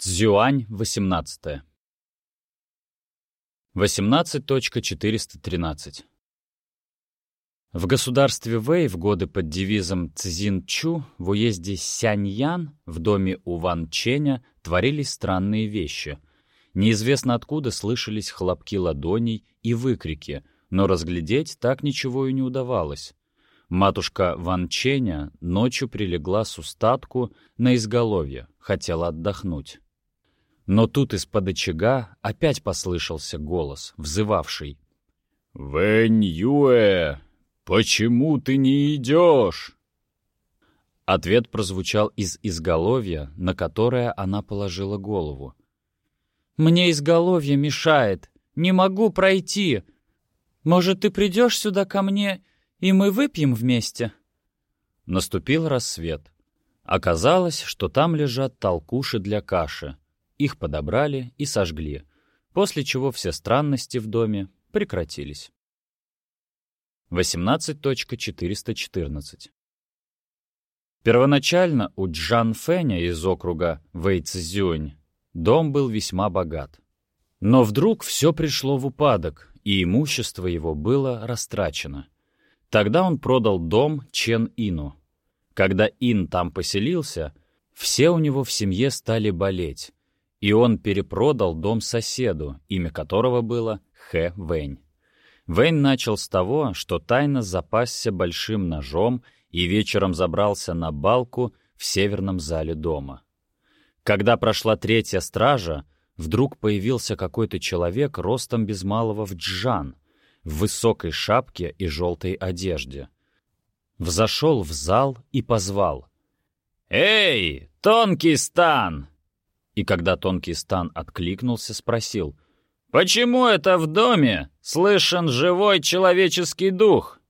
Цзюань, 18. 18.413. В государстве Вэй в годы под девизом Цзин-Чу в уезде Сяньян в доме у Ван Ченя творились странные вещи. Неизвестно откуда слышались хлопки ладоней и выкрики, но разглядеть так ничего и не удавалось. Матушка Ван Ченя ночью прилегла с устатку на изголовье, хотела отдохнуть. Но тут из-под очага опять послышался голос, взывавший. «Вэнь Юэ, почему ты не идешь?» Ответ прозвучал из изголовья, на которое она положила голову. «Мне изголовье мешает, не могу пройти. Может, ты придешь сюда ко мне, и мы выпьем вместе?» Наступил рассвет. Оказалось, что там лежат толкуши для каши — их подобрали и сожгли, после чего все странности в доме прекратились. 18.414 Первоначально у Джан Фэня из округа Вэйцзюнь дом был весьма богат. Но вдруг все пришло в упадок, и имущество его было растрачено. Тогда он продал дом Чен Ину. Когда Ин там поселился, все у него в семье стали болеть, и он перепродал дом соседу, имя которого было Хэ Вэнь. Вэнь начал с того, что тайно запасся большим ножом и вечером забрался на балку в северном зале дома. Когда прошла третья стража, вдруг появился какой-то человек ростом без малого в джан, в высокой шапке и желтой одежде. Взошел в зал и позвал. «Эй, тонкий стан! И когда тонкий стан откликнулся, спросил, «Почему это в доме слышен живой человеческий дух?»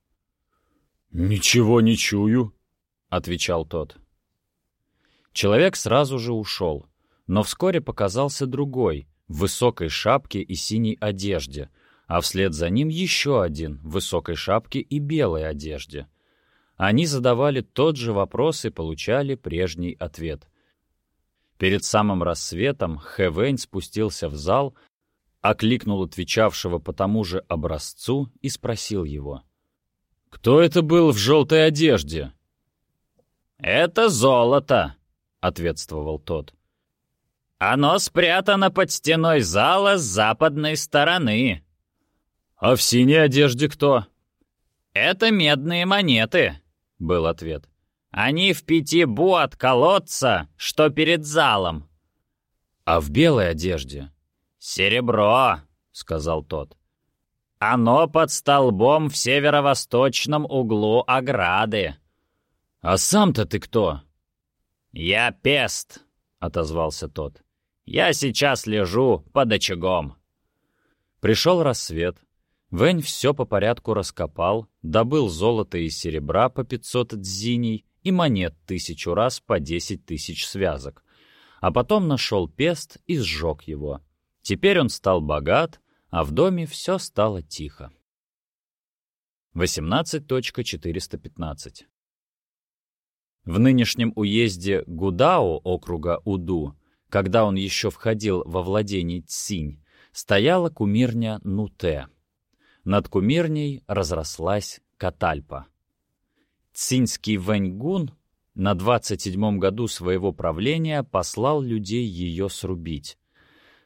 «Ничего не чую», — отвечал тот. Человек сразу же ушел, но вскоре показался другой, в высокой шапке и синей одежде, а вслед за ним еще один в высокой шапке и белой одежде. Они задавали тот же вопрос и получали прежний ответ — Перед самым рассветом Хэвэнь спустился в зал, окликнул отвечавшего по тому же образцу и спросил его. «Кто это был в желтой одежде?» «Это золото», — ответствовал тот. «Оно спрятано под стеной зала с западной стороны». «А в синей одежде кто?» «Это медные монеты», — был ответ. Они в пяти бу от колодца, что перед залом. А в белой одежде? Серебро, сказал тот. Оно под столбом в северо-восточном углу ограды. А сам-то ты кто? Я пест, отозвался тот. Я сейчас лежу под очагом. Пришел рассвет. Вэнь все по порядку раскопал, добыл золото и серебра по 500 дзиней, и монет тысячу раз по десять тысяч связок. А потом нашел пест и сжег его. Теперь он стал богат, а в доме все стало тихо. 18.415 В нынешнем уезде Гудао округа Уду, когда он еще входил во владение Цинь, стояла кумирня Нуте. Над кумирней разрослась Катальпа. Цинский Вэньгун на 27-м году своего правления послал людей ее срубить.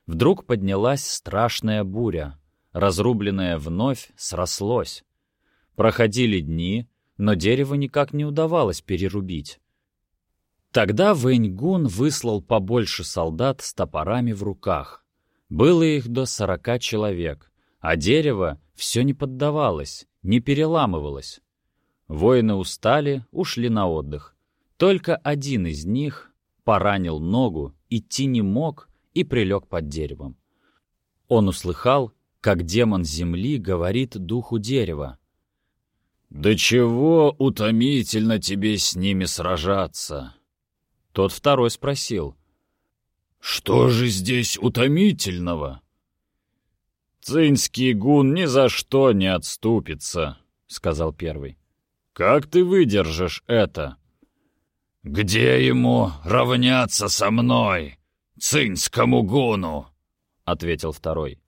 Вдруг поднялась страшная буря. Разрубленное вновь срослось. Проходили дни, но дерево никак не удавалось перерубить. Тогда Вэньгун выслал побольше солдат с топорами в руках. Было их до сорока человек, а дерево все не поддавалось, не переламывалось. Воины устали, ушли на отдых. Только один из них поранил ногу, идти не мог и прилег под деревом. Он услыхал, как демон земли говорит духу дерева. «Да чего утомительно тебе с ними сражаться?» Тот второй спросил. «Что же здесь утомительного?» «Цинский гун ни за что не отступится», — сказал первый. Как ты выдержишь это?» «Где ему равняться со мной?» цинскому гуну», — ответил второй.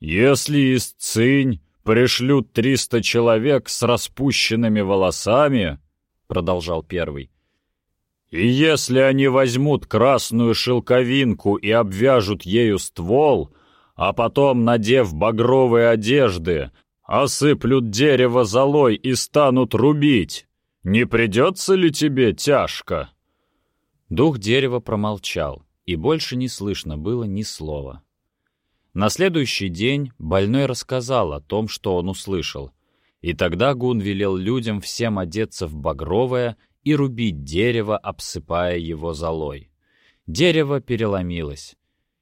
«Если из Цинь пришлют триста человек с распущенными волосами», — продолжал первый, «и если они возьмут красную шелковинку и обвяжут ею ствол, а потом, надев багровые одежды, осыплют дерево золой и станут рубить, не придется ли тебе тяжко?» Дух дерева промолчал, и больше не слышно было ни слова. На следующий день больной рассказал о том, что он услышал, и тогда Гун велел людям всем одеться в багровое и рубить дерево, обсыпая его золой. Дерево переломилось.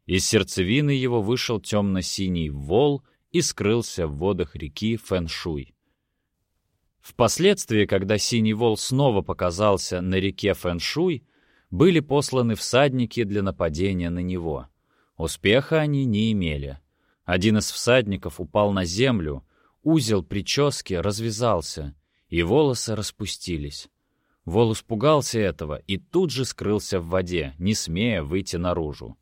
Из сердцевины его вышел темно-синий вол и скрылся в водах реки Фэншуй. Впоследствии, когда синий вол снова показался на реке Фэншуй, были посланы всадники для нападения на него. Успеха они не имели. Один из всадников упал на землю, узел прически развязался, и волосы распустились. Вол испугался этого и тут же скрылся в воде, не смея выйти наружу.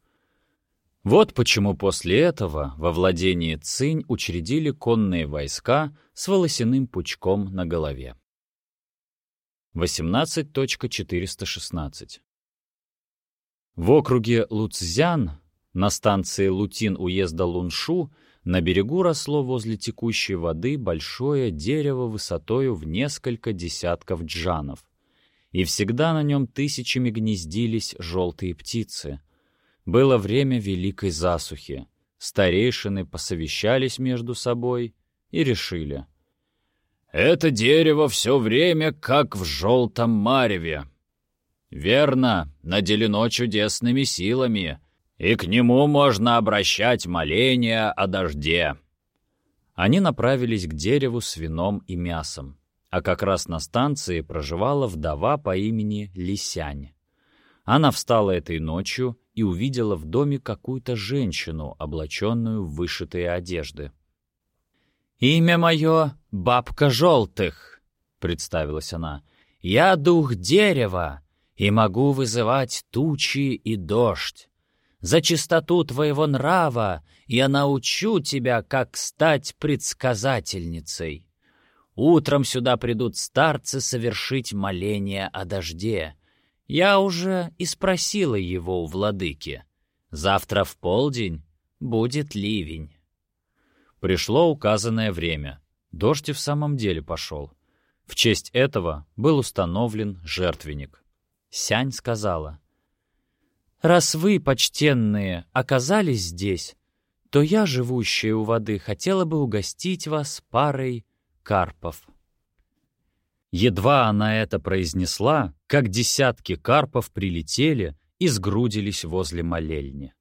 Вот почему после этого во владении Цинь учредили конные войска с волосяным пучком на голове. 18.416 В округе Луцзян, на станции Лутин уезда Луншу, на берегу росло возле текущей воды большое дерево высотою в несколько десятков джанов. И всегда на нем тысячами гнездились желтые птицы — было время великой засухи. Старейшины посовещались между собой и решили. «Это дерево все время как в желтом мареве. Верно, наделено чудесными силами, и к нему можно обращать моления о дожде». Они направились к дереву с вином и мясом, а как раз на станции проживала вдова по имени Лисянь. Она встала этой ночью и увидела в доме какую-то женщину, облаченную в вышитые одежды. «Имя мое — Бабка Желтых», — представилась она. «Я дух дерева и могу вызывать тучи и дождь. За чистоту твоего нрава я научу тебя, как стать предсказательницей. Утром сюда придут старцы совершить моление о дожде» Я уже и спросила его у владыки. Завтра в полдень будет ливень. Пришло указанное время. Дождь и в самом деле пошел. В честь этого был установлен жертвенник. Сянь сказала, «Раз вы, почтенные, оказались здесь, то я, живущая у воды, хотела бы угостить вас парой карпов». Едва она это произнесла, как десятки карпов прилетели и сгрудились возле молельни.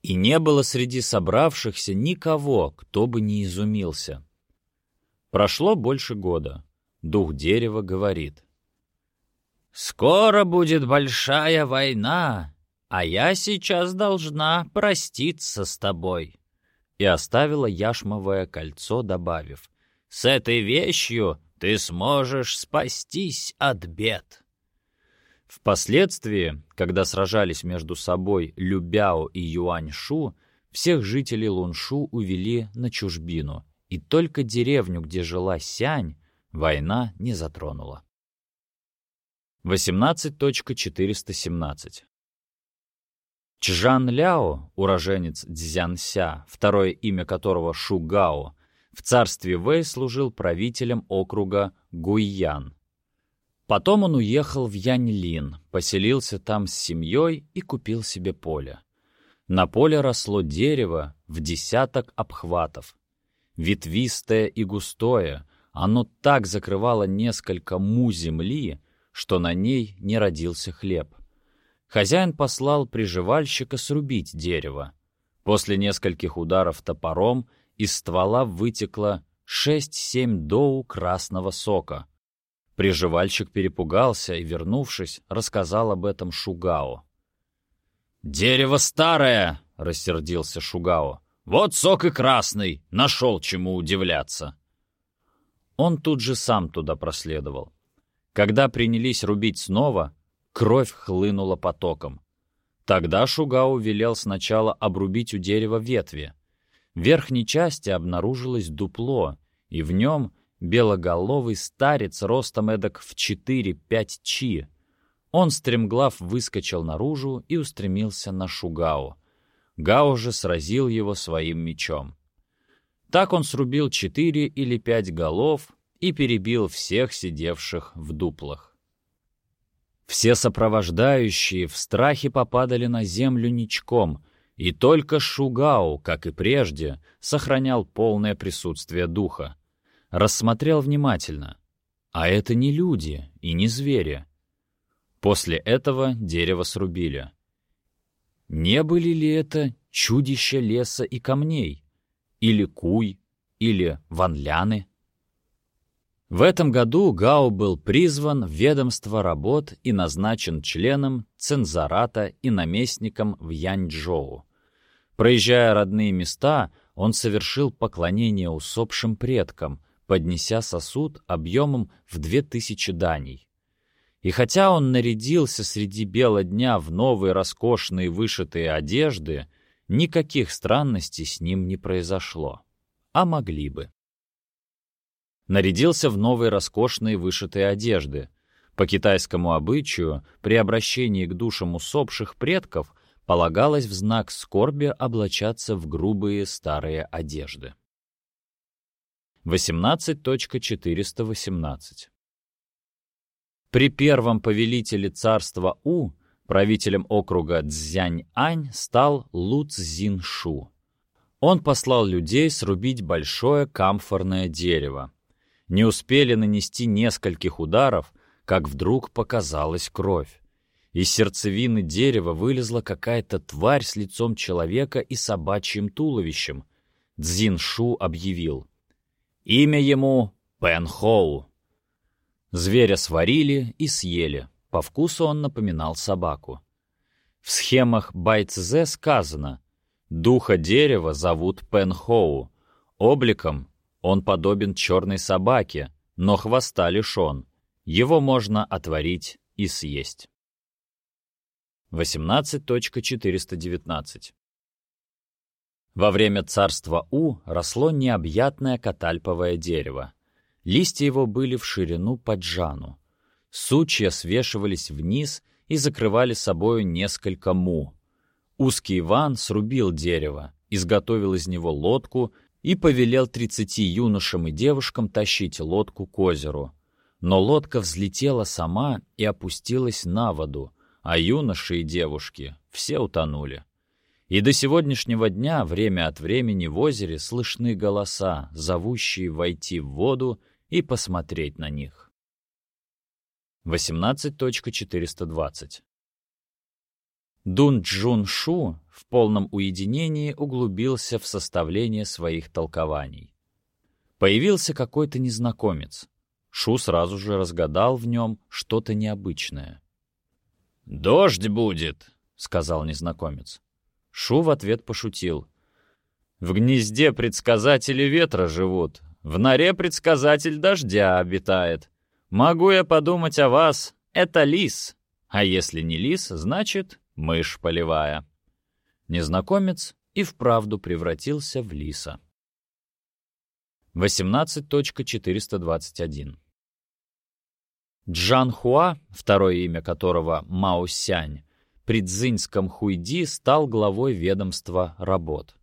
И не было среди собравшихся никого, кто бы не изумился. Прошло больше года. Дух дерева говорит. «Скоро будет большая война, а я сейчас должна проститься с тобой». И оставила яшмовое кольцо, добавив. «С этой вещью ты сможешь спастись от бед. Впоследствии, когда сражались между собой Любяо и Юаньшу, всех жителей Луншу увели на чужбину, и только деревню, где жила Сянь, война не затронула. 18.417 Чжан Ляо, уроженец Цзянся, второе имя которого Шугао, в царстве Вэй служил правителем округа Гуйян. Потом он уехал в Яньлин, поселился там с семьей и купил себе поле. На поле росло дерево в десяток обхватов. Ветвистое и густое, оно так закрывало несколько му земли, что на ней не родился хлеб. Хозяин послал приживальщика срубить дерево. После нескольких ударов топором из ствола вытекло шесть-семь доу красного сока. Приживальщик перепугался и, вернувшись, рассказал об этом Шугао. «Дерево старое!» — рассердился Шугао. «Вот сок и красный! Нашел чему удивляться!» Он тут же сам туда проследовал. Когда принялись рубить снова, кровь хлынула потоком. Тогда Шугау велел сначала обрубить у дерева ветви. В верхней части обнаружилось дупло, и в нем белоголовый старец ростом эдак в 4-5 чи. Он стремглав выскочил наружу и устремился на Шугау. Гао же сразил его своим мечом. Так он срубил четыре или пять голов и перебил всех сидевших в дуплах. Все сопровождающие в страхе попадали на землю ничком, и только Шугау, как и прежде, сохранял полное присутствие духа. Рассмотрел внимательно. А это не люди и не звери. После этого дерево срубили. Не были ли это чудища леса и камней? Или куй? Или ванляны? В этом году Гао был призван в ведомство работ и назначен членом цензората и наместником в Яньчжоу. Проезжая родные места, он совершил поклонение усопшим предкам, поднеся сосуд объемом в две тысячи даней. И хотя он нарядился среди бела дня в новые роскошные вышитые одежды, никаких странностей с ним не произошло. А могли бы нарядился в новые роскошные вышитые одежды. По китайскому обычаю, при обращении к душам усопших предков полагалось в знак скорби облачаться в грубые старые одежды. 18.418 При первом повелителе царства У, правителем округа Цзянь-Ань, стал Лу Цзин-Шу. Он послал людей срубить большое камфорное дерево, не успели нанести нескольких ударов, как вдруг показалась кровь. Из сердцевины дерева вылезла какая-то тварь с лицом человека и собачьим туловищем. Цзин Шу объявил. Имя ему Пен Хоу. Зверя сварили и съели. По вкусу он напоминал собаку. В схемах Байцзе сказано «Духа дерева зовут Пен Хоу, обликом он подобен черной собаке, но хвоста лишен. Его можно отварить и съесть. 18.419 Во время царства У росло необъятное катальповое дерево. Листья его были в ширину по джану. Сучья свешивались вниз и закрывали собою несколько му. Узкий Иван срубил дерево, изготовил из него лодку и повелел тридцати юношам и девушкам тащить лодку к озеру. Но лодка взлетела сама и опустилась на воду, а юноши и девушки все утонули. И до сегодняшнего дня время от времени в озере слышны голоса, зовущие войти в воду и посмотреть на них. 18.420 Дун Джун Шу в полном уединении углубился в составление своих толкований. Появился какой-то незнакомец. Шу сразу же разгадал в нем что-то необычное. «Дождь будет», — сказал незнакомец. Шу в ответ пошутил. «В гнезде предсказатели ветра живут, в норе предсказатель дождя обитает. Могу я подумать о вас, это лис, а если не лис, значит мышь полевая. Незнакомец и вправду превратился в лиса. 18.421 Джан Хуа, второе имя которого Мао Сянь, при Цзиньском Хуйди стал главой ведомства работ.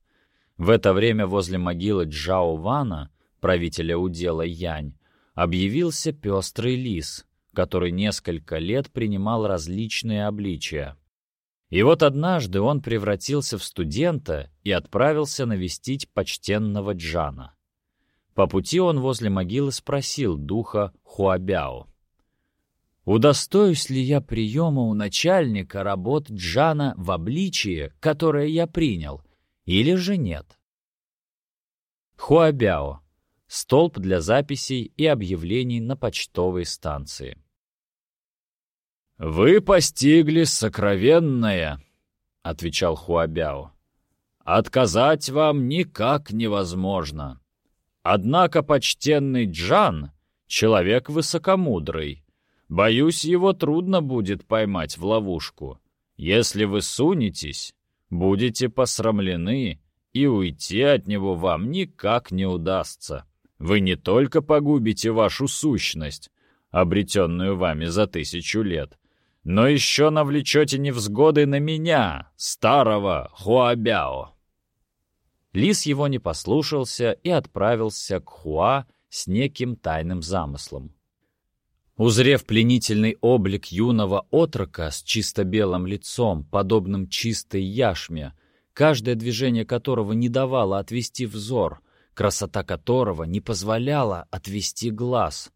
В это время возле могилы Джао Вана, правителя удела Янь, объявился пестрый лис, который несколько лет принимал различные обличия. И вот однажды он превратился в студента и отправился навестить почтенного Джана. По пути он возле могилы спросил духа Хуабяо. «Удостоюсь ли я приема у начальника работ Джана в обличии, которое я принял, или же нет?» Хуабяо — столб для записей и объявлений на почтовой станции. «Вы постигли сокровенное», — отвечал Хуабяо. «Отказать вам никак невозможно. Однако почтенный Джан — человек высокомудрый. Боюсь, его трудно будет поймать в ловушку. Если вы сунетесь, будете посрамлены, и уйти от него вам никак не удастся. Вы не только погубите вашу сущность, обретенную вами за тысячу лет, но еще навлечете невзгоды на меня, старого Хуабяо». Лис его не послушался и отправился к Хуа с неким тайным замыслом. Узрев пленительный облик юного отрока с чисто белым лицом, подобным чистой яшме, каждое движение которого не давало отвести взор, красота которого не позволяла отвести глаз,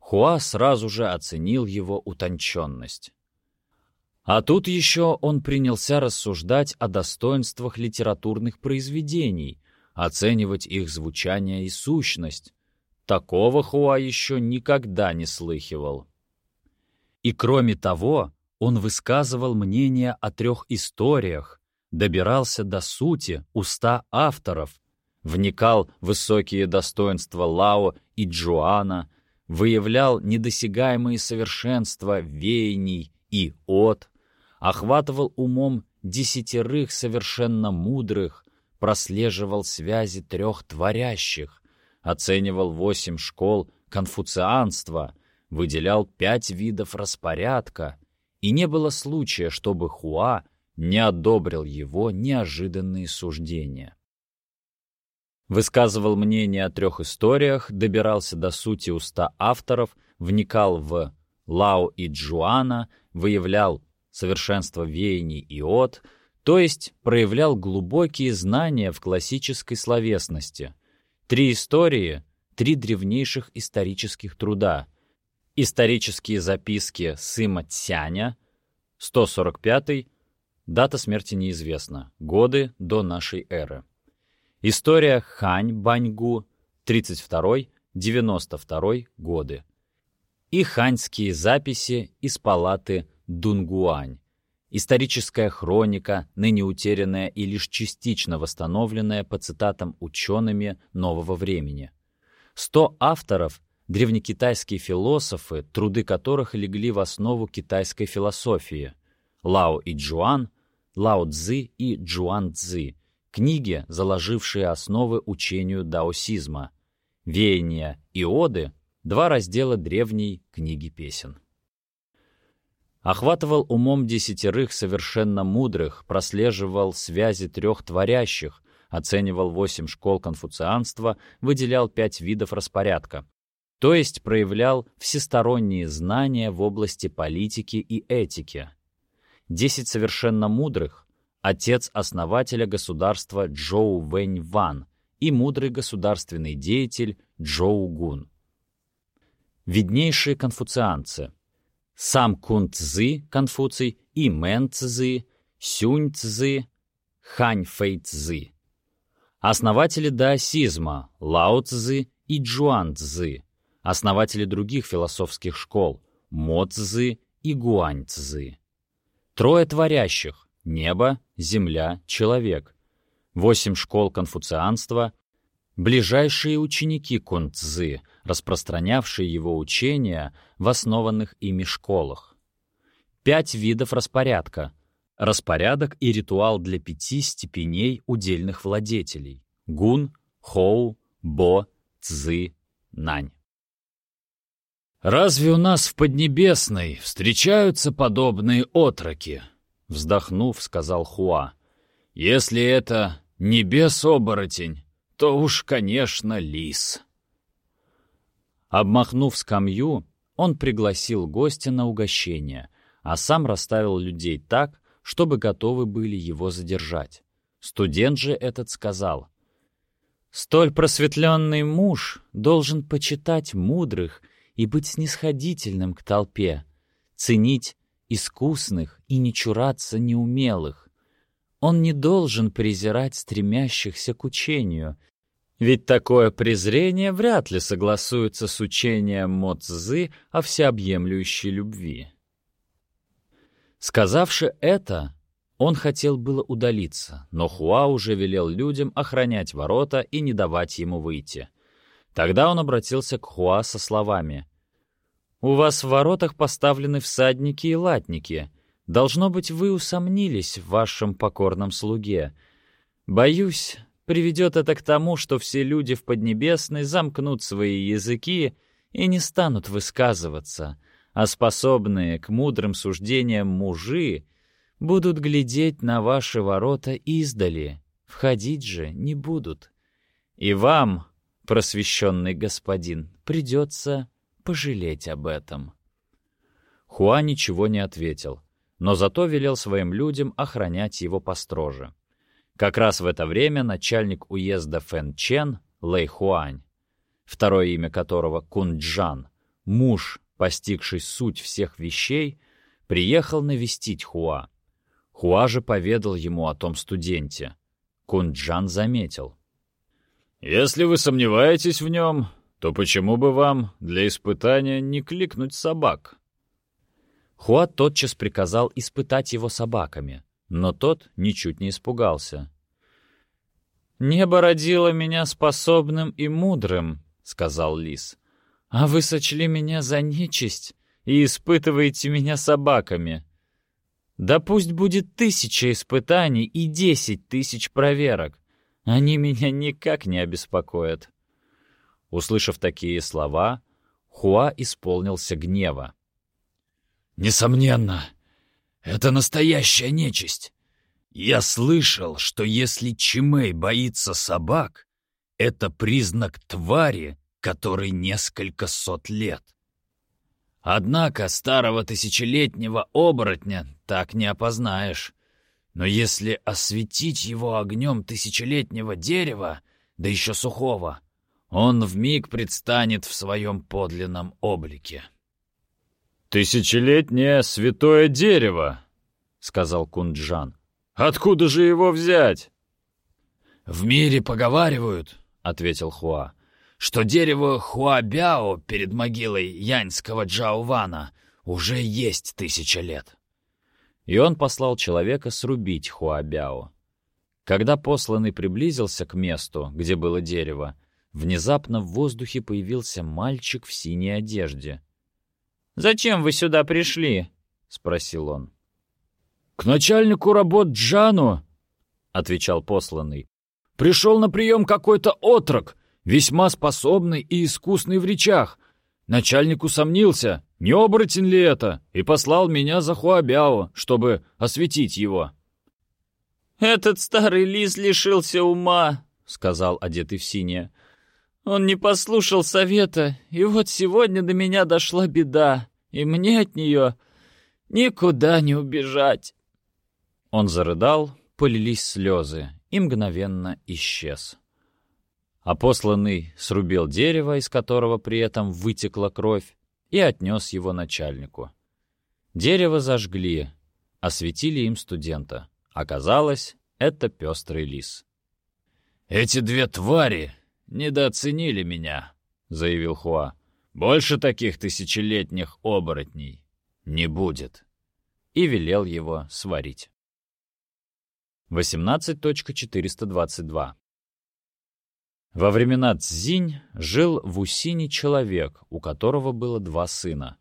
Хуа сразу же оценил его утонченность. А тут еще он принялся рассуждать о достоинствах литературных произведений, оценивать их звучание и сущность, Такого Хуа еще никогда не слыхивал. И кроме того, он высказывал мнение о трех историях, добирался до сути уста авторов, вникал в высокие достоинства Лао и Джоана, выявлял недосягаемые совершенства веяний и от, охватывал умом десятерых совершенно мудрых, прослеживал связи трех творящих, оценивал восемь школ конфуцианства, выделял пять видов распорядка, и не было случая, чтобы Хуа не одобрил его неожиданные суждения. Высказывал мнение о трех историях, добирался до сути уста авторов, вникал в Лао и Джуана, выявлял совершенство веяний и от, то есть проявлял глубокие знания в классической словесности, Три истории, три древнейших исторических труда. Исторические записки Сыма Цяня, 145 дата смерти неизвестна, годы до нашей эры. История Хань Баньгу, 32-92 годы. И ханьские записи из палаты Дунгуань, Историческая хроника, ныне утерянная и лишь частично восстановленная по цитатам учеными нового времени. Сто авторов — древнекитайские философы, труды которых легли в основу китайской философии. Лао и Джуан, Лао Цзы и Джуан Цзы, книги, заложившие основы учению даосизма. Веяния и оды — два раздела древней книги песен охватывал умом десятерых совершенно мудрых, прослеживал связи трех творящих, оценивал восемь школ конфуцианства, выделял пять видов распорядка, то есть проявлял всесторонние знания в области политики и этики. Десять совершенно мудрых — отец основателя государства Чжоу Вэнь Ван и мудрый государственный деятель Чжоу Гун. Виднейшие конфуцианцы — сам Кун Цзы, Конфуций, и Мэн Цзы, Сюнь Цзы, Хань Фэй Цзы. Основатели даосизма Лао Цзы и Чжуан Цзы. Основатели других философских школ Мо Цзы и Гуань Цзы. Трое творящих — небо, земля, человек. Восемь школ конфуцианства — ближайшие ученики Кун Цзы — распространявшие его учения в основанных ими школах. Пять видов распорядка. Распорядок и ритуал для пяти степеней удельных владетелей. Гун, Хоу, Бо, Цзы, Нань. «Разве у нас в Поднебесной встречаются подобные отроки?» Вздохнув, сказал Хуа. «Если это небес-оборотень, то уж, конечно, лис». Обмахнув скамью, он пригласил гостя на угощение, а сам расставил людей так, чтобы готовы были его задержать. Студент же этот сказал, «Столь просветленный муж должен почитать мудрых и быть снисходительным к толпе, ценить искусных и не чураться неумелых. Он не должен презирать стремящихся к учению, ведь такое презрение вряд ли согласуется с учением Моцзы о всеобъемлющей любви. Сказавши это, он хотел было удалиться, но Хуа уже велел людям охранять ворота и не давать ему выйти. Тогда он обратился к Хуа со словами. «У вас в воротах поставлены всадники и латники. Должно быть, вы усомнились в вашем покорном слуге. Боюсь, приведет это к тому, что все люди в Поднебесной замкнут свои языки и не станут высказываться, а способные к мудрым суждениям мужи будут глядеть на ваши ворота издали, входить же не будут. И вам, просвещенный господин, придется пожалеть об этом». Хуа ничего не ответил, но зато велел своим людям охранять его построже. Как раз в это время начальник уезда Фэн Чен, Лэй Хуань, второе имя которого Кунджан, муж, постигший суть всех вещей, приехал навестить Хуа. Хуа же поведал ему о том студенте. Кунджан заметил. «Если вы сомневаетесь в нем, то почему бы вам для испытания не кликнуть собак?» Хуа тотчас приказал испытать его собаками, но тот ничуть не испугался. «Небо родило меня способным и мудрым», — сказал лис. «А вы сочли меня за нечисть и испытываете меня собаками. Да пусть будет тысяча испытаний и десять тысяч проверок. Они меня никак не обеспокоят». Услышав такие слова, Хуа исполнился гнева. «Несомненно, это настоящая нечисть. Я слышал, что если Чимей боится собак, это признак твари, которой несколько сот лет. Однако старого тысячелетнего оборотня так не опознаешь. Но если осветить его огнем тысячелетнего дерева, да еще сухого, он вмиг предстанет в своем подлинном облике. «Тысячелетнее святое дерево», — сказал Кунджан. «Откуда же его взять?» «В мире поговаривают», — ответил Хуа, «что дерево Хуабяо перед могилой яньского Джаувана уже есть тысяча лет». И он послал человека срубить Хуабяо. Когда посланный приблизился к месту, где было дерево, внезапно в воздухе появился мальчик в синей одежде — «Зачем вы сюда пришли?» — спросил он. «К начальнику работ Джану», — отвечал посланный. «Пришел на прием какой-то отрок, весьма способный и искусный в речах. Начальник усомнился, не оборотень ли это, и послал меня за Хуабяо, чтобы осветить его». «Этот старый лис лишился ума», — сказал одетый в синее. Он не послушал совета, и вот сегодня до меня дошла беда, и мне от нее никуда не убежать. Он зарыдал, полились слезы, и мгновенно исчез. А посланный срубил дерево, из которого при этом вытекла кровь, и отнес его начальнику. Дерево зажгли, осветили им студента. Оказалось, это пестрый лис. «Эти две твари недооценили меня», — заявил Хуа. «Больше таких тысячелетних оборотней не будет». И велел его сварить. 18.422 Во времена Цзинь жил в Усине человек, у которого было два сына.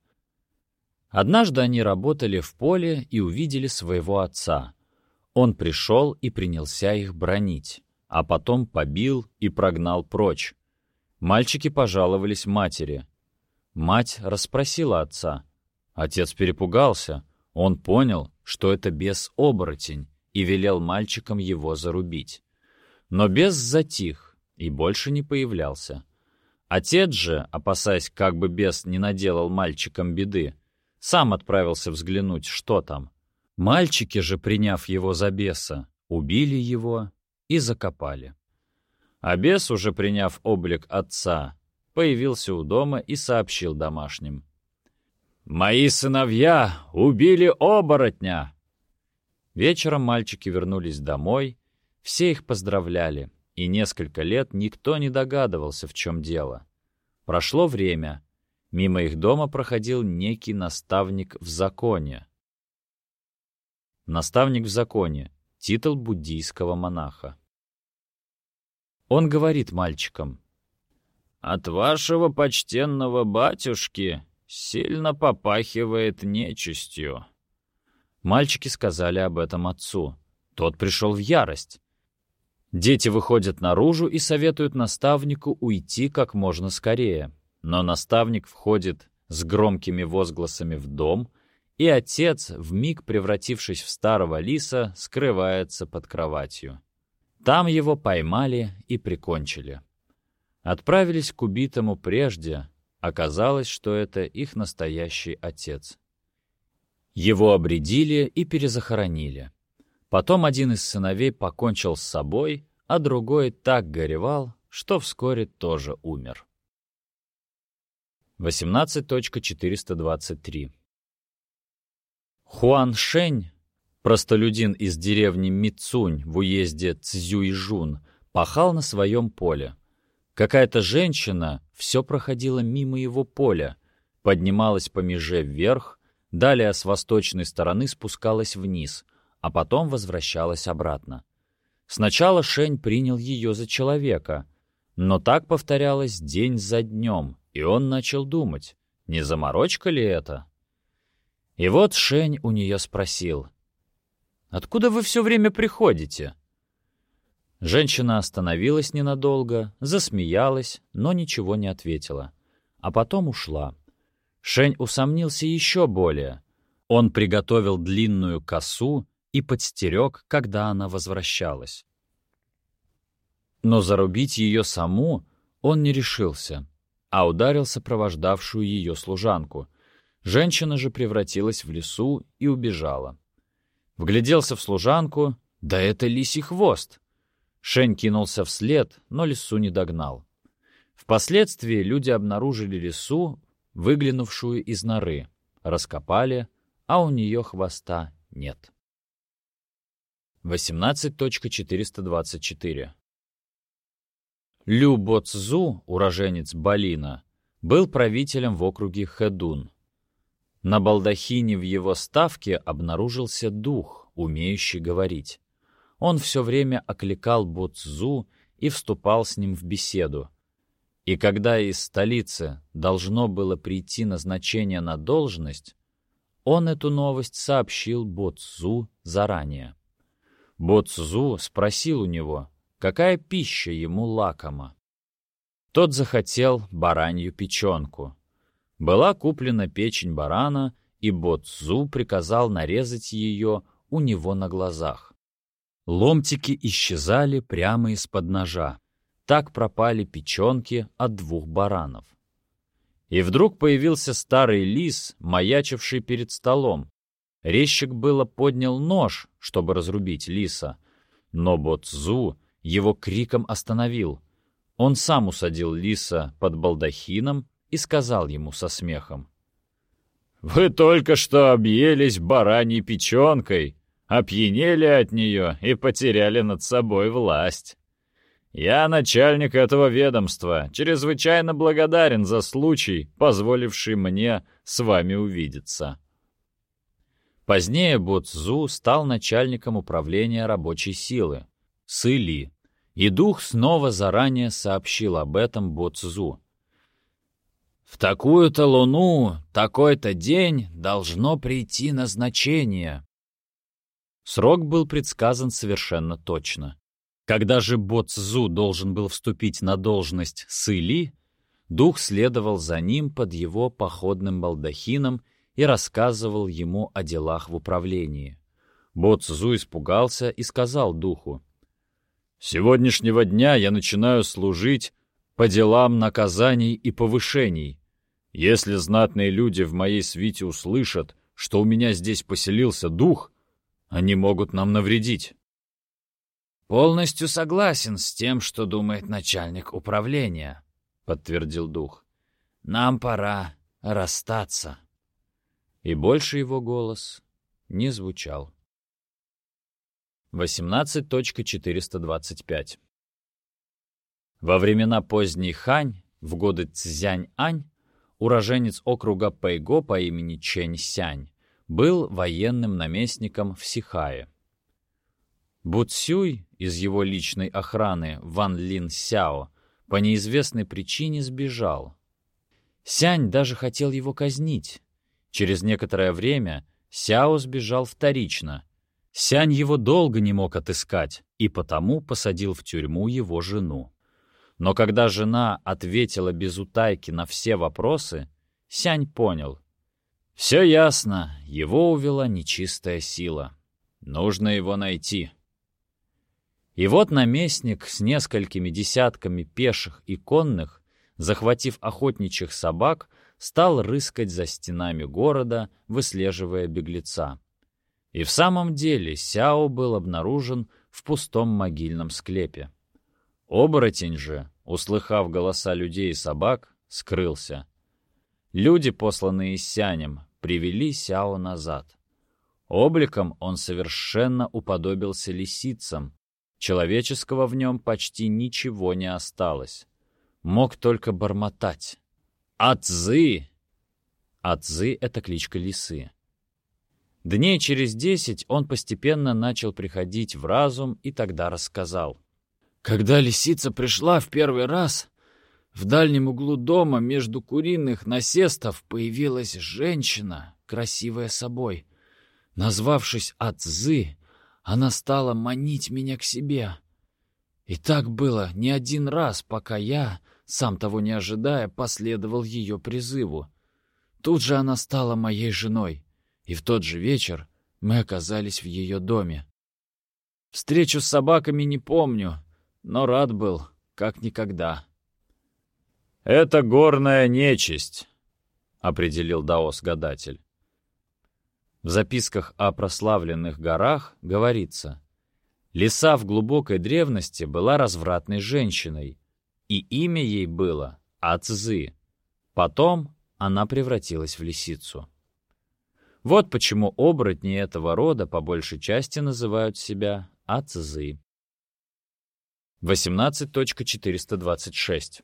Однажды они работали в поле и увидели своего отца. Он пришел и принялся их бронить а потом побил и прогнал прочь. Мальчики пожаловались матери. Мать расспросила отца. Отец перепугался. Он понял, что это бес-оборотень, и велел мальчикам его зарубить. Но бес затих и больше не появлялся. Отец же, опасаясь, как бы бес не наделал мальчикам беды, сам отправился взглянуть, что там. Мальчики же, приняв его за беса, убили его и закопали. А бес, уже приняв облик отца, появился у дома и сообщил домашним. «Мои сыновья убили оборотня!» Вечером мальчики вернулись домой, все их поздравляли, и несколько лет никто не догадывался, в чем дело. Прошло время, мимо их дома проходил некий наставник в законе. Наставник в законе — титул буддийского монаха. Он говорит мальчикам. «От вашего почтенного батюшки сильно попахивает нечистью. Мальчики сказали об этом отцу. Тот пришел в ярость. Дети выходят наружу и советуют наставнику уйти как можно скорее. Но наставник входит с громкими возгласами в дом, и отец, вмиг превратившись в старого лиса, скрывается под кроватью. Там его поймали и прикончили. Отправились к убитому прежде, оказалось, что это их настоящий отец. Его обредили и перезахоронили. Потом один из сыновей покончил с собой, а другой так горевал, что вскоре тоже умер. 18.423 Хуан Шень, простолюдин из деревни Мицунь в уезде Цзюйжун, пахал на своем поле. Какая-то женщина все проходила мимо его поля, поднималась по меже вверх, далее с восточной стороны спускалась вниз, а потом возвращалась обратно. Сначала Шень принял ее за человека, но так повторялось день за днем, и он начал думать, не заморочка ли это? И вот Шень у нее спросил, «Откуда вы все время приходите?» Женщина остановилась ненадолго, засмеялась, но ничего не ответила. А потом ушла. Шень усомнился еще более. Он приготовил длинную косу и подстерег, когда она возвращалась. Но зарубить ее саму он не решился, а ударил сопровождавшую ее служанку. Женщина же превратилась в лесу и убежала. Вгляделся в служанку, да это лисий хвост! Шень кинулся вслед, но лису не догнал. Впоследствии люди обнаружили лису, выглянувшую из норы, раскопали, а у нее хвоста нет. 18.424 Лю Боцзу, уроженец Балина, был правителем в округе Хэдун. На балдахине в его ставке обнаружился дух, умеющий говорить. Он все время окликал Боцзу и вступал с ним в беседу. И когда из столицы должно было прийти назначение на должность, он эту новость сообщил Боцзу заранее. Боцзу спросил у него, какая пища ему лакома. Тот захотел баранью печенку. Была куплена печень барана, и Боцзу приказал нарезать ее у него на глазах. Ломтики исчезали прямо из-под ножа. Так пропали печенки от двух баранов. И вдруг появился старый лис, маячивший перед столом. Резчик было поднял нож, чтобы разрубить лиса, но Боцзу его криком остановил. Он сам усадил лиса под балдахином и сказал ему со смехом. «Вы только что объелись бараньей печенкой опьянели от нее и потеряли над собой власть. Я начальник этого ведомства, чрезвычайно благодарен за случай, позволивший мне с вами увидеться. Позднее Боцзу стал начальником управления рабочей силы, Сыли, и дух снова заранее сообщил об этом Боцзу. В такую-то луну, такой-то день должно прийти назначение. Срок был предсказан совершенно точно. Когда же Боцзу должен был вступить на должность Сыли, дух следовал за ним под его походным балдахином и рассказывал ему о делах в управлении. Боцзу испугался и сказал духу, «С сегодняшнего дня я начинаю служить по делам наказаний и повышений. Если знатные люди в моей свите услышат, что у меня здесь поселился дух, они могут нам навредить. «Полностью согласен с тем, что думает начальник управления», — подтвердил дух. «Нам пора расстаться». И больше его голос не звучал. 18.425 Во времена поздней Хань, в годы Цзянь-Ань, уроженец округа Пэйго по имени Чэнь-Сянь был военным наместником в Сихае. Буцюй из его личной охраны Ван Лин Сяо по неизвестной причине сбежал. Сянь даже хотел его казнить. Через некоторое время Сяо сбежал вторично. Сянь его долго не мог отыскать, и потому посадил в тюрьму его жену. Но когда жена ответила без утайки на все вопросы, Сянь понял. Все ясно, его увела нечистая сила. Нужно его найти. И вот наместник с несколькими десятками пеших и конных, захватив охотничьих собак, стал рыскать за стенами города, выслеживая беглеца. И в самом деле Сяо был обнаружен в пустом могильном склепе. Оборотень же, услыхав голоса людей и собак, скрылся. Люди, посланные Сянем, привели Сяо назад. Обликом он совершенно уподобился лисицам, Человеческого в нем почти ничего не осталось. Мог только бормотать. «Атзы!» Атзы — это кличка лисы. Дней через десять он постепенно начал приходить в разум и тогда рассказал. Когда лисица пришла в первый раз, в дальнем углу дома между куриных насестов появилась женщина, красивая собой. Назвавшись Атзы, она стала манить меня к себе. И так было не один раз, пока я, сам того не ожидая, последовал ее призыву. Тут же она стала моей женой, и в тот же вечер мы оказались в ее доме. Встречу с собаками не помню, но рад был, как никогда. «Это горная нечисть», — определил Даос-гадатель. В записках о прославленных горах говорится, «Лиса в глубокой древности была развратной женщиной, и имя ей было Ацзы. Потом она превратилась в лисицу». Вот почему оборотни этого рода по большей части называют себя Ацзы. 18.426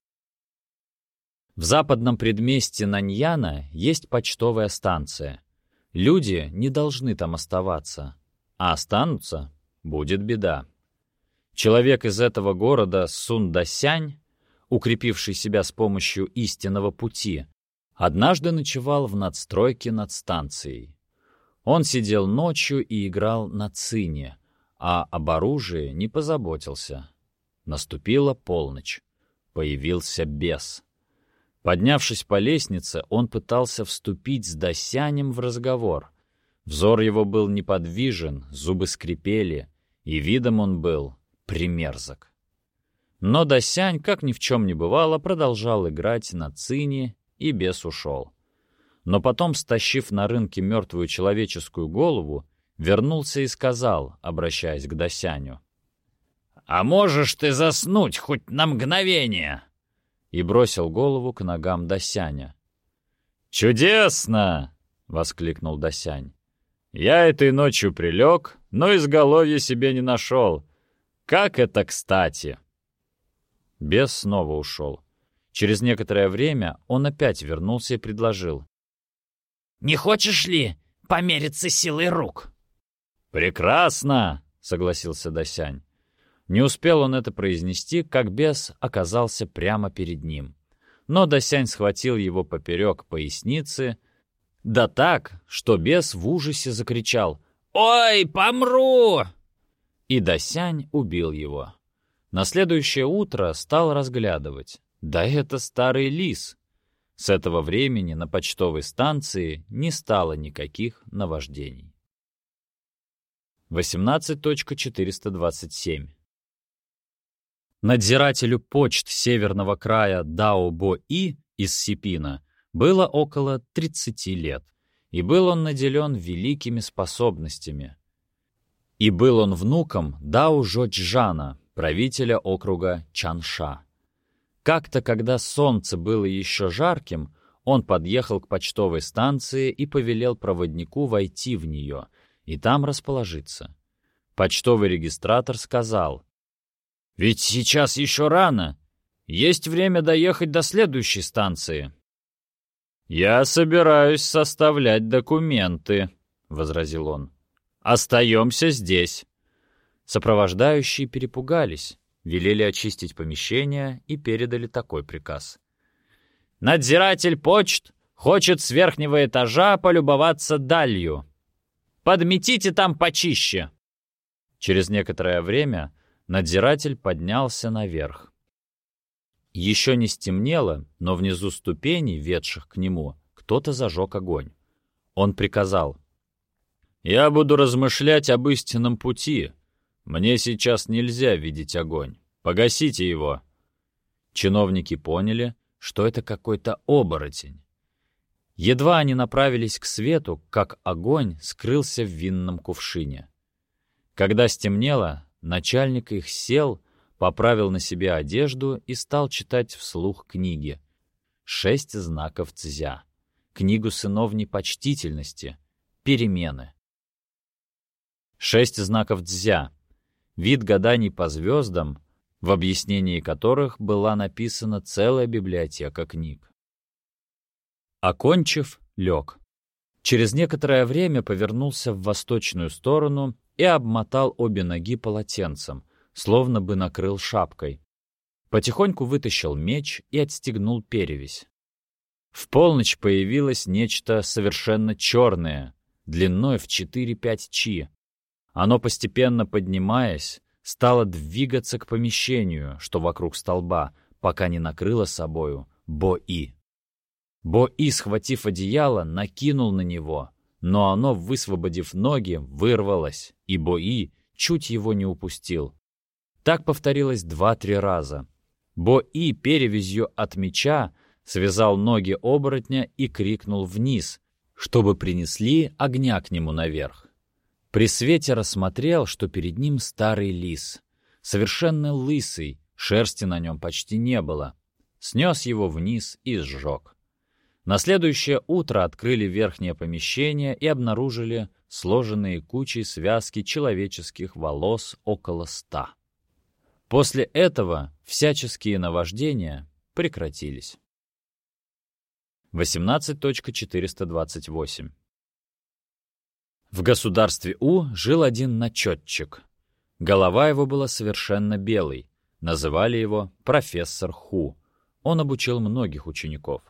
В западном предместье Наньяна есть почтовая станция — Люди не должны там оставаться, а останутся — будет беда. Человек из этого города Сундасянь, укрепивший себя с помощью истинного пути, однажды ночевал в надстройке над станцией. Он сидел ночью и играл на цине, а об оружии не позаботился. Наступила полночь. Появился бес — Поднявшись по лестнице, он пытался вступить с Досянем в разговор. Взор его был неподвижен, зубы скрипели, и видом он был примерзок. Но Досянь, как ни в чем не бывало, продолжал играть на цине, и бес ушел. Но потом, стащив на рынке мертвую человеческую голову, вернулся и сказал, обращаясь к Досяню. «А можешь ты заснуть хоть на мгновение?» и бросил голову к ногам Досяня. «Чудесно!» — воскликнул Досянь. «Я этой ночью прилег, но изголовья себе не нашел. Как это кстати!» Бес снова ушел. Через некоторое время он опять вернулся и предложил. «Не хочешь ли помериться силой рук?» «Прекрасно!» — согласился Досянь. Не успел он это произнести, как бес оказался прямо перед ним. Но Досянь схватил его поперек поясницы, да так, что бес в ужасе закричал «Ой, помру!» И Досянь убил его. На следующее утро стал разглядывать. Да это старый лис. С этого времени на почтовой станции не стало никаких наваждений. 18.427 Надзирателю почт северного края Дао Бо И из Сипина было около 30 лет, и был он наделен великими способностями. И был он внуком Дао Жоджана, правителя округа Чанша. Как-то, когда солнце было еще жарким, он подъехал к почтовой станции и повелел проводнику войти в нее и там расположиться. Почтовый регистратор сказал — ведь сейчас еще рано. Есть время доехать до следующей станции. «Я собираюсь составлять документы», — возразил он. «Остаемся здесь». Сопровождающие перепугались, велели очистить помещение и передали такой приказ. «Надзиратель почт хочет с верхнего этажа полюбоваться далью». Подметите там почище!» Через некоторое время надзиратель поднялся наверх. Еще не стемнело, но внизу ступеней, ведших к нему, кто-то зажег огонь. Он приказал. «Я буду размышлять об истинном пути. Мне сейчас нельзя видеть огонь. Погасите его». Чиновники поняли, что это какой-то оборотень. Едва они направились к свету, как огонь скрылся в винном кувшине. Когда стемнело, начальник их сел, поправил на себе одежду и стал читать вслух книги. «Шесть знаков цзя». Книгу сыновней почтительности. Перемены. Шесть знаков цзя. Вид гаданий по звездам, в объяснении которых была написана целая библиотека книг. Окончив, лег. Через некоторое время повернулся в восточную сторону и обмотал обе ноги полотенцем, словно бы накрыл шапкой. Потихоньку вытащил меч и отстегнул перевязь. В полночь появилось нечто совершенно черное, длиной в 4-5 чи. Оно, постепенно поднимаясь, стало двигаться к помещению, что вокруг столба, пока не накрыло собою Бо-И. Бо-И, схватив одеяло, накинул на него, но оно, высвободив ноги, вырвалось, и Бо-И чуть его не упустил. Так повторилось два-три раза. Бо-И перевязью от меча связал ноги оборотня и крикнул вниз, чтобы принесли огня к нему наверх. При свете рассмотрел, что перед ним старый лис, совершенно лысый, шерсти на нем почти не было. Снес его вниз и сжег. На следующее утро открыли верхнее помещение и обнаружили сложенные кучей связки человеческих волос около ста. После этого всяческие наваждения прекратились. 18.428 В государстве У жил один начетчик. Голова его была совершенно белой. Называли его профессор Ху. Он обучил многих учеников.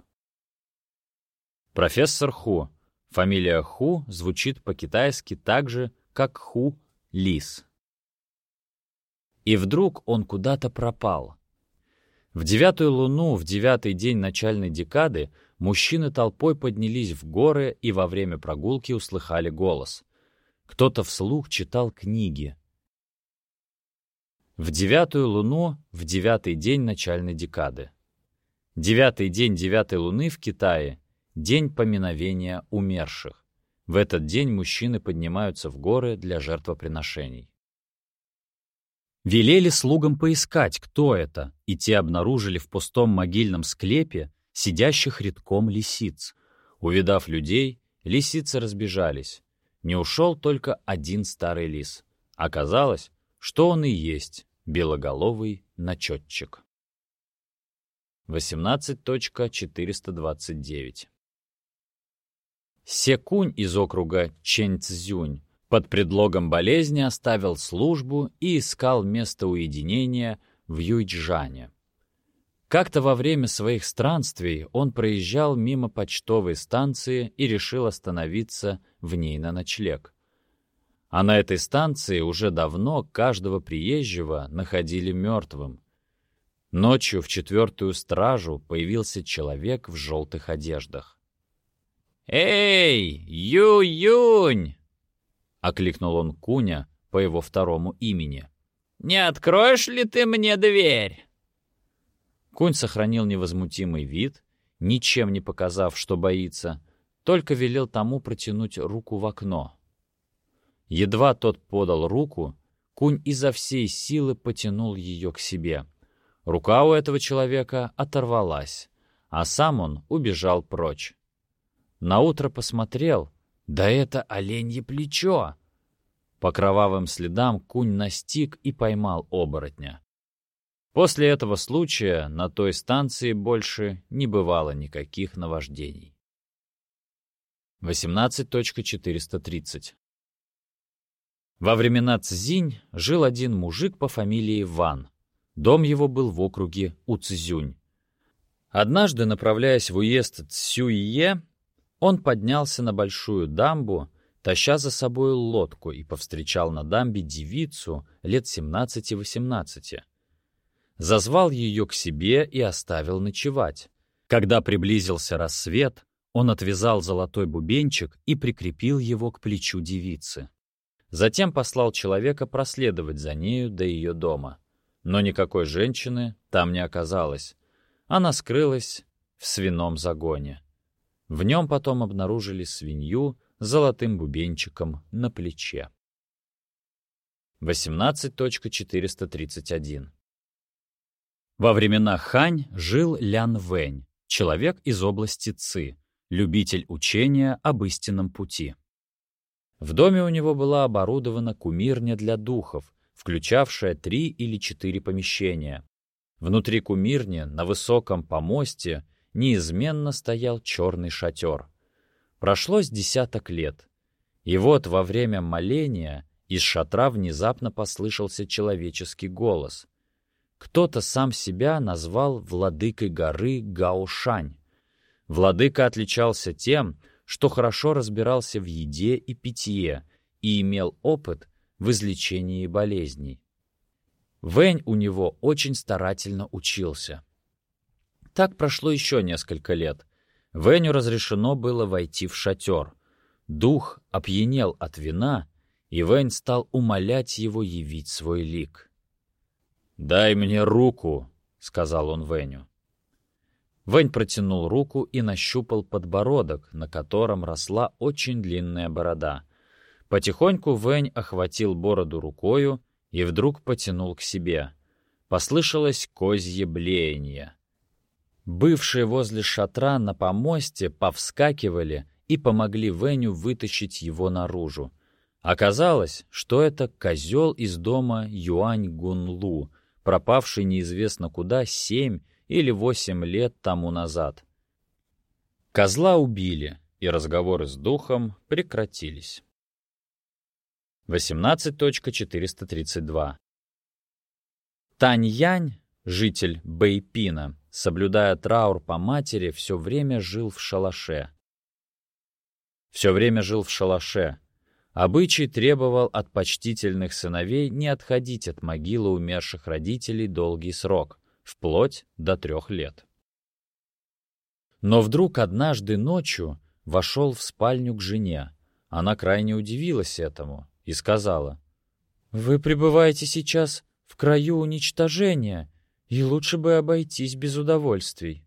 Профессор Ху. Фамилия Ху звучит по-китайски так же, как Ху — лис. И вдруг он куда-то пропал. В девятую луну, в девятый день начальной декады, Мужчины толпой поднялись в горы и во время прогулки услыхали голос. Кто-то вслух читал книги. В девятую луну, в девятый день начальной декады. Девятый день девятой луны в Китае — день поминовения умерших. В этот день мужчины поднимаются в горы для жертвоприношений. Велели слугам поискать, кто это, и те обнаружили в пустом могильном склепе сидящих редком лисиц. Увидав людей, лисицы разбежались. Не ушел только один старый лис. Оказалось, что он и есть белоголовый начетчик. 18.429 Секунь из округа Чэньцзюнь под предлогом болезни оставил службу и искал место уединения в Юйчжане. Как-то во время своих странствий он проезжал мимо почтовой станции и решил остановиться в ней на ночлег. А на этой станции уже давно каждого приезжего находили мертвым. Ночью в четвертую стражу появился человек в желтых одеждах. «Эй, Ю-Юнь!» — окликнул он Куня по его второму имени. «Не откроешь ли ты мне дверь?» Кунь сохранил невозмутимый вид, ничем не показав, что боится, только велел тому протянуть руку в окно. Едва тот подал руку, Кунь изо всей силы потянул ее к себе. Рука у этого человека оторвалась, а сам он убежал прочь. Наутро посмотрел, да это оленье плечо! По кровавым следам Кунь настиг и поймал оборотня. После этого случая на той станции больше не бывало никаких наваждений. 18.430 Во времена Цзинь жил один мужик по фамилии Ван. Дом его был в округе Уцзюнь. Однажды, направляясь в уезд Цюйе, он поднялся на большую дамбу, таща за собой лодку, и повстречал на дамбе девицу лет 17-18. Зазвал ее к себе и оставил ночевать. Когда приблизился рассвет, он отвязал золотой бубенчик и прикрепил его к плечу девицы. Затем послал человека проследовать за нею до ее дома. Но никакой женщины там не оказалось. Она скрылась в свином загоне. В нем потом обнаружили свинью с золотым бубенчиком на плече. 18.431 Во времена Хань жил Лян Вэнь, человек из области Ци, любитель учения об истинном пути. В доме у него была оборудована кумирня для духов, включавшая три или четыре помещения. Внутри кумирни, на высоком помосте, неизменно стоял черный шатер. Прошло с десяток лет. И вот во время моления из шатра внезапно послышался человеческий голос. Кто-то сам себя назвал владыкой горы Гаошань. Владыка отличался тем, что хорошо разбирался в еде и питье и имел опыт в излечении болезней. Вэнь у него очень старательно учился. Так прошло еще несколько лет. Веню разрешено было войти в шатер. Дух опьянел от вина, и Вэнь стал умолять его явить свой лик. «Дай мне руку», — сказал он Веню. Вэнь протянул руку и нащупал подбородок, на котором росла очень длинная борода. Потихоньку Вэнь охватил бороду рукою и вдруг потянул к себе. Послышалось козье блеяние. Бывшие возле шатра на помосте повскакивали и помогли Веню вытащить его наружу. Оказалось, что это козел из дома Юань Гунлу, пропавший неизвестно куда семь или восемь лет тому назад. Козла убили, и разговоры с духом прекратились. 18.432 Тань-Янь, житель Бэйпина, соблюдая траур по матери, все время жил в шалаше. Все время жил в шалаше. Обычай требовал от почтительных сыновей не отходить от могилы умерших родителей долгий срок вплоть до трех лет. Но вдруг однажды ночью вошел в спальню к жене. Она крайне удивилась этому и сказала, «Вы пребываете сейчас в краю уничтожения, и лучше бы обойтись без удовольствий».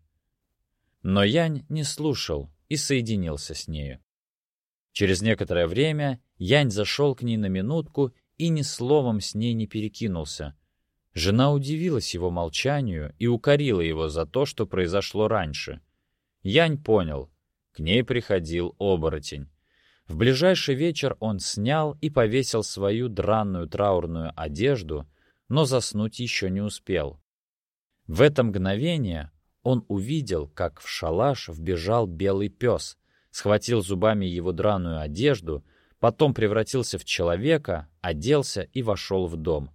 Но Янь не слушал и соединился с нею. Через некоторое время Янь зашел к ней на минутку и ни словом с ней не перекинулся, Жена удивилась его молчанию и укорила его за то, что произошло раньше. Янь понял. К ней приходил оборотень. В ближайший вечер он снял и повесил свою дранную траурную одежду, но заснуть еще не успел. В это мгновение он увидел, как в шалаш вбежал белый пес, схватил зубами его драную одежду, потом превратился в человека, оделся и вошел в дом.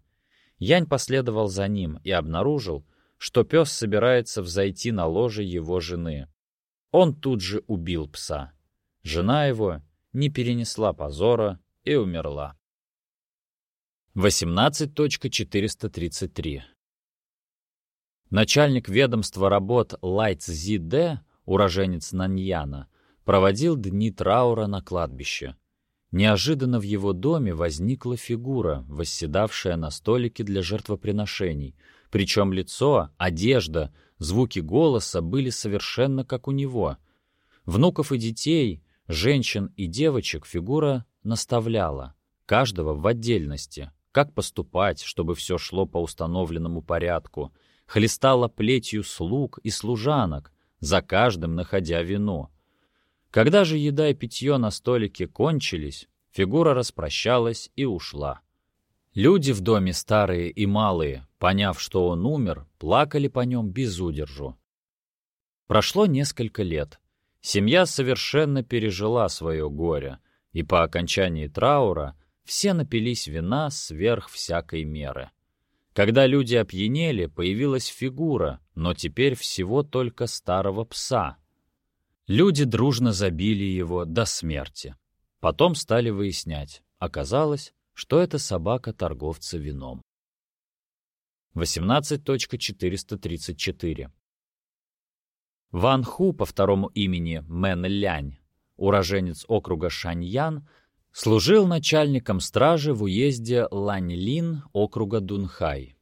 Янь последовал за ним и обнаружил, что пес собирается взойти на ложе его жены. Он тут же убил пса. Жена его не перенесла позора и умерла. 18.433 Начальник ведомства работ Лайц Зиде, уроженец Наньяна, проводил дни траура на кладбище. Неожиданно в его доме возникла фигура, восседавшая на столике для жертвоприношений, причем лицо, одежда, звуки голоса были совершенно как у него. Внуков и детей, женщин и девочек фигура наставляла, каждого в отдельности, как поступать, чтобы все шло по установленному порядку, хлестала плетью слуг и служанок, за каждым находя вино. Когда же еда и питье на столике кончились, фигура распрощалась и ушла. Люди в доме старые и малые, поняв, что он умер, плакали по нем без удержу. Прошло несколько лет. Семья совершенно пережила свое горе, и по окончании траура все напились вина сверх всякой меры. Когда люди опьянели, появилась фигура, но теперь всего только старого пса — Люди дружно забили его до смерти. Потом стали выяснять. Оказалось, что это собака торговца вином. 18.434 Ван Ху по второму имени Мэн Лянь, уроженец округа Шаньян, служил начальником стражи в уезде Ланьлин округа Дунхай.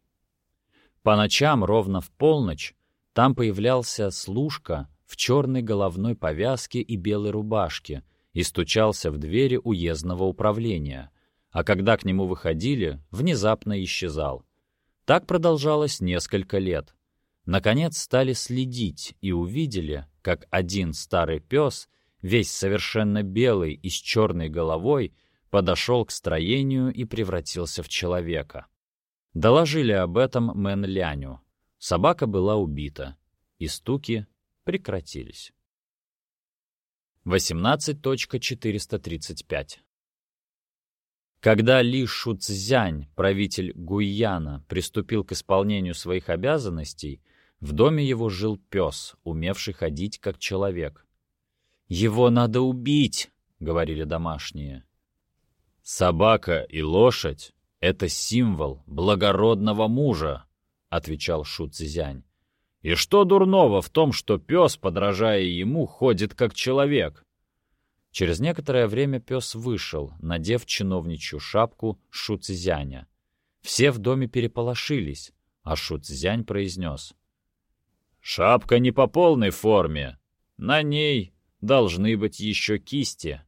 По ночам ровно в полночь там появлялся служка в черной головной повязке и белой рубашке и стучался в двери уездного управления, а когда к нему выходили, внезапно исчезал. Так продолжалось несколько лет. Наконец стали следить и увидели, как один старый пес, весь совершенно белый и с черной головой, подошел к строению и превратился в человека. Доложили об этом Мэн Ляню. Собака была убита, и стуки прекратились. 18.435 Когда Ли Шуцзянь, правитель Гуйяна, приступил к исполнению своих обязанностей, в доме его жил пес, умевший ходить как человек. «Его надо убить!» — говорили домашние. «Собака и лошадь — это символ благородного мужа», — отвечал Шуцзянь. И что дурного в том, что пес, подражая ему, ходит как человек? Через некоторое время пес вышел, надев чиновничью шапку Шуцзяня. Все в доме переполошились, а Шуцзянь произнес. «Шапка не по полной форме. На ней должны быть еще кисти».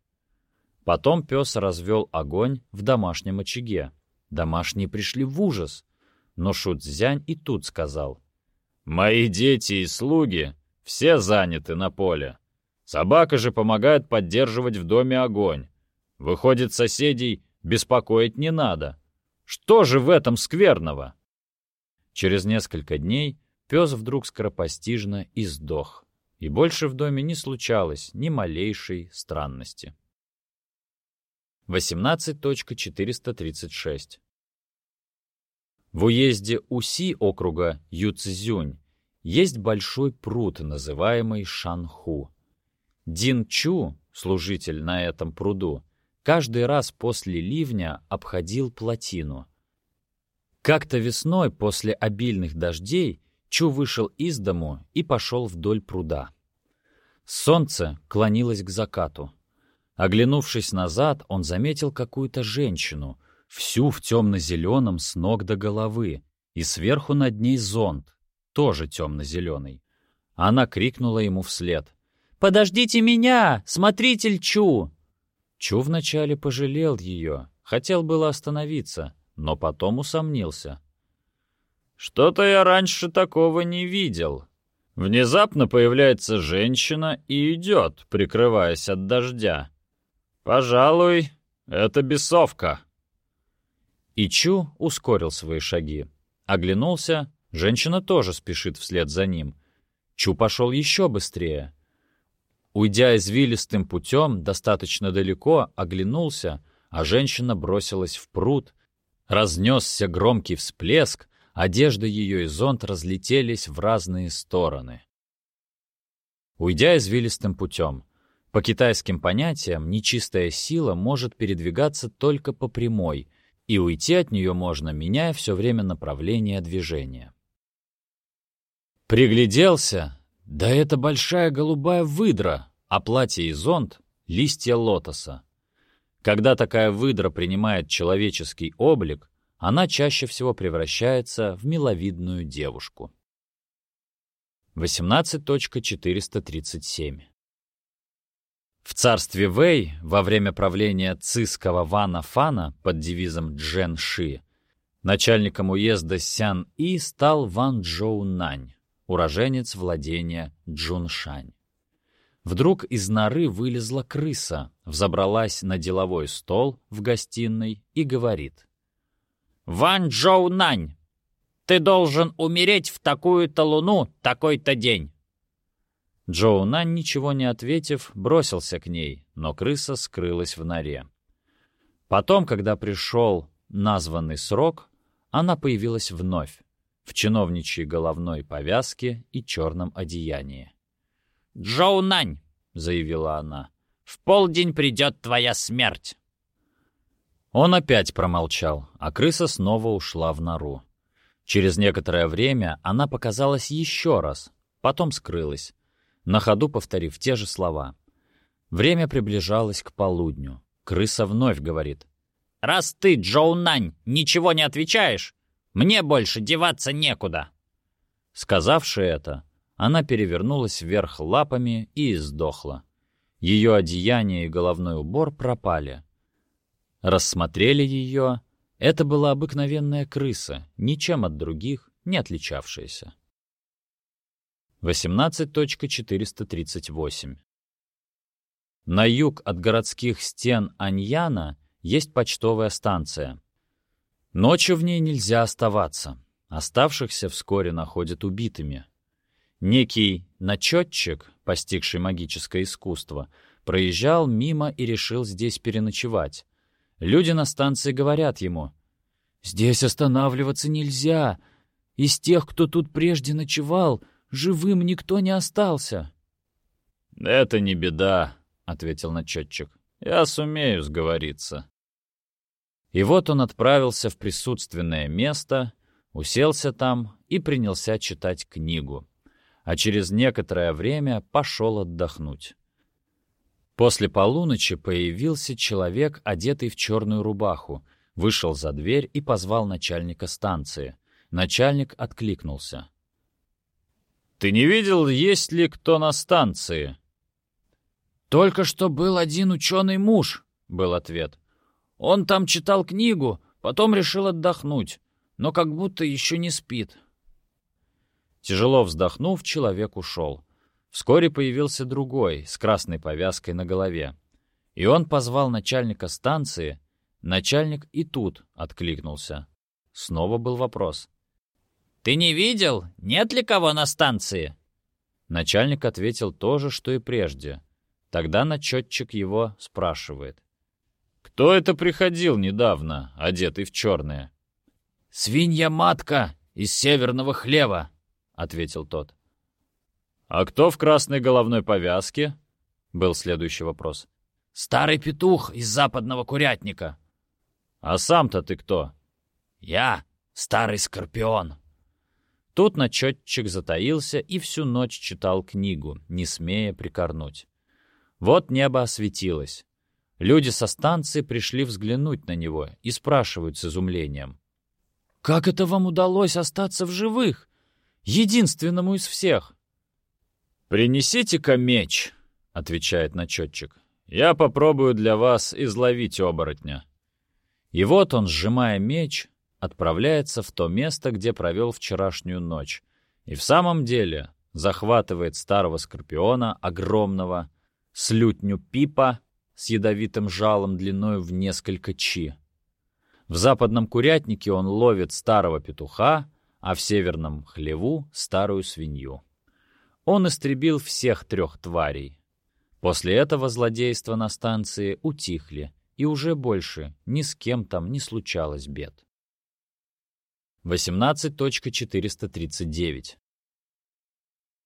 Потом пес развел огонь в домашнем очаге. Домашние пришли в ужас, но Шуцзянь и тут сказал — Мои дети и слуги все заняты на поле. Собака же помогает поддерживать в доме огонь. Выходит, соседей беспокоить не надо. Что же в этом скверного? Через несколько дней пес вдруг скоропостижно и сдох, и больше в доме не случалось ни малейшей странности. 18.436 в уезде Уси округа Юцзюнь есть большой пруд, называемый Шанху. Дин Чу, служитель на этом пруду, каждый раз после ливня обходил плотину. Как-то весной после обильных дождей Чу вышел из дому и пошел вдоль пруда. Солнце клонилось к закату. Оглянувшись назад, он заметил какую-то женщину — всю в темно-зеленом с ног до головы, и сверху над ней зонт, тоже темно-зеленый. Она крикнула ему вслед. «Подождите меня, смотритель Чу!» Чу вначале пожалел ее, хотел было остановиться, но потом усомнился. «Что-то я раньше такого не видел. Внезапно появляется женщина и идет, прикрываясь от дождя. Пожалуй, это бесовка». Ичу ускорил свои шаги. Оглянулся, женщина тоже спешит вслед за ним. Чу пошел еще быстрее. Уйдя извилистым путем достаточно далеко, оглянулся, а женщина бросилась в пруд. Разнесся громкий всплеск, одежда ее и зонт разлетелись в разные стороны. Уйдя извилистым путем, по китайским понятиям, нечистая сила может передвигаться только по прямой — и уйти от нее можно, меняя все время направление движения. Пригляделся, да это большая голубая выдра, а платье и зонт — листья лотоса. Когда такая выдра принимает человеческий облик, она чаще всего превращается в миловидную девушку. 18.437 в царстве Вэй во время правления циского Вана Фана под девизом Джен Ши начальником уезда Сян-И стал Ван Джоу Нань, уроженец владения Джуншань. Вдруг из норы вылезла крыса, взобралась на деловой стол в гостиной и говорит. «Ван Джоу Нань, ты должен умереть в такую-то луну, такой-то день. Джоу Нань, ничего не ответив, бросился к ней, но крыса скрылась в норе. Потом, когда пришел названный срок, она появилась вновь, в чиновничьей головной повязке и черном одеянии. «Джоу Нань!» — заявила она. В полдень придет твоя смерть!» Он опять промолчал, а крыса снова ушла в нору. Через некоторое время она показалась еще раз, потом скрылась, на ходу повторив те же слова. Время приближалось к полудню. Крыса вновь говорит. «Раз ты, Джоу Нань, ничего не отвечаешь, мне больше деваться некуда!» Сказавши это, она перевернулась вверх лапами и издохла. Ее одеяние и головной убор пропали. Рассмотрели ее. Это была обыкновенная крыса, ничем от других не отличавшаяся. 18.438 На юг от городских стен Аньяна есть почтовая станция. Ночью в ней нельзя оставаться. Оставшихся вскоре находят убитыми. Некий начетчик, постигший магическое искусство, проезжал мимо и решил здесь переночевать. Люди на станции говорят ему, «Здесь останавливаться нельзя. Из тех, кто тут прежде ночевал, живым никто не остался». «Это не беда», — ответил начетчик. «Я сумею сговориться». И вот он отправился в присутственное место, уселся там и принялся читать книгу, а через некоторое время пошел отдохнуть. После полуночи появился человек, одетый в черную рубаху, вышел за дверь и позвал начальника станции. Начальник откликнулся. «Ты не видел, есть ли кто на станции?» «Только что был один ученый муж», — был ответ. «Он там читал книгу, потом решил отдохнуть, но как будто еще не спит». Тяжело вздохнув, человек ушел. Вскоре появился другой, с красной повязкой на голове. И он позвал начальника станции. Начальник и тут откликнулся. Снова был вопрос. «Ты не видел? Нет ли кого на станции?» Начальник ответил то же, что и прежде. Тогда начетчик его спрашивает. «Кто это приходил недавно, одетый в черное?» «Свинья-матка из северного хлева», — ответил тот. «А кто в красной головной повязке?» — был следующий вопрос. «Старый петух из западного курятника». «А сам-то ты кто?» «Я старый скорпион». Тут начетчик затаился и всю ночь читал книгу, не смея прикорнуть. Вот небо осветилось. Люди со станции пришли взглянуть на него и спрашивают с изумлением. «Как это вам удалось остаться в живых? Единственному из всех!» «Принесите-ка меч», — отвечает начетчик. «Я попробую для вас изловить оборотня». И вот он, сжимая меч, отправляется в то место, где провел вчерашнюю ночь. И в самом деле захватывает старого скорпиона, огромного, слютню пипа с ядовитым жалом длиной в несколько чи. В западном курятнике он ловит старого петуха, а в северном хлеву — старую свинью он истребил всех трех тварей. После этого злодейства на станции утихли, и уже больше ни с кем там не случалось бед. 18.439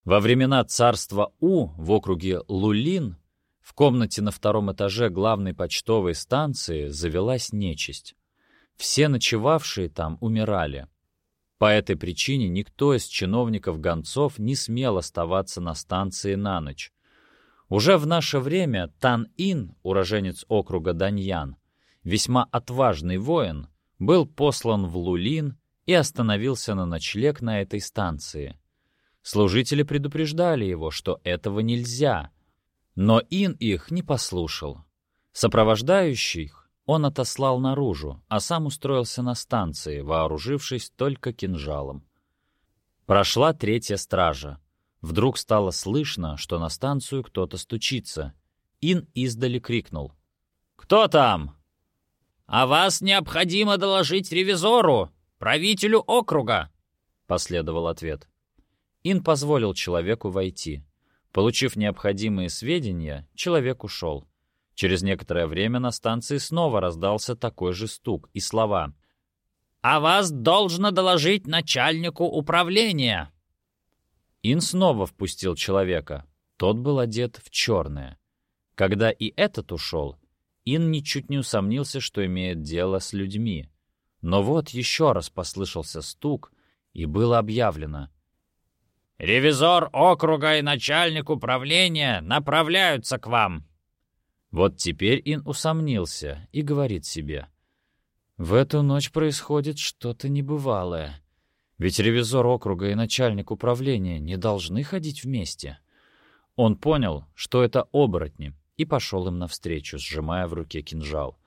Во времена царства У в округе Лулин в комнате на втором этаже главной почтовой станции завелась нечисть. Все ночевавшие там умирали, по этой причине никто из чиновников-гонцов не смел оставаться на станции на ночь. Уже в наше время Тан-Ин, уроженец округа Даньян, весьма отважный воин, был послан в Лулин и остановился на ночлег на этой станции. Служители предупреждали его, что этого нельзя, но Ин их не послушал. Сопровождающих он отослал наружу, а сам устроился на станции, вооружившись только кинжалом. Прошла третья стража. Вдруг стало слышно, что на станцию кто-то стучится. Ин издали крикнул. «Кто там?» «А вас необходимо доложить ревизору, правителю округа», — последовал ответ. Ин позволил человеку войти. Получив необходимые сведения, человек ушел. Через некоторое время на станции снова раздался такой же стук и слова. «А вас должно доложить начальнику управления!» Ин снова впустил человека. Тот был одет в черное. Когда и этот ушел, Ин ничуть не усомнился, что имеет дело с людьми. Но вот еще раз послышался стук, и было объявлено. «Ревизор округа и начальник управления направляются к вам!» Вот теперь Ин усомнился и говорит себе. «В эту ночь происходит что-то небывалое. Ведь ревизор округа и начальник управления не должны ходить вместе». Он понял, что это оборотни, и пошел им навстречу, сжимая в руке кинжал.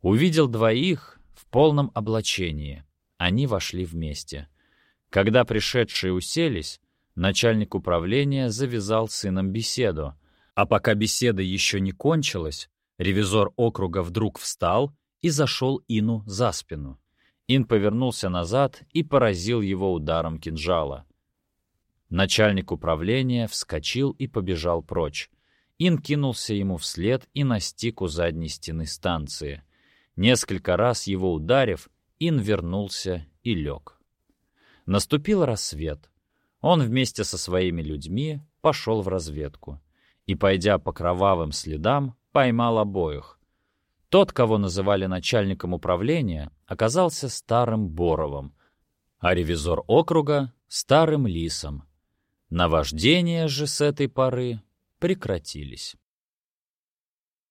Увидел двоих в полном облачении. Они вошли вместе. Когда пришедшие уселись, начальник управления завязал сыном беседу. А пока беседа еще не кончилась, ревизор округа вдруг встал и зашел Ину за спину. Ин повернулся назад и поразил его ударом кинжала. Начальник управления вскочил и побежал прочь. Ин кинулся ему вслед и настиг у задней стены станции. Несколько раз его ударив, Ин вернулся и лег. Наступил рассвет. Он вместе со своими людьми пошел в разведку и, пойдя по кровавым следам, поймал обоих. Тот, кого называли начальником управления, оказался старым Боровым, а ревизор округа — старым Лисом — Наваждения же с этой поры прекратились.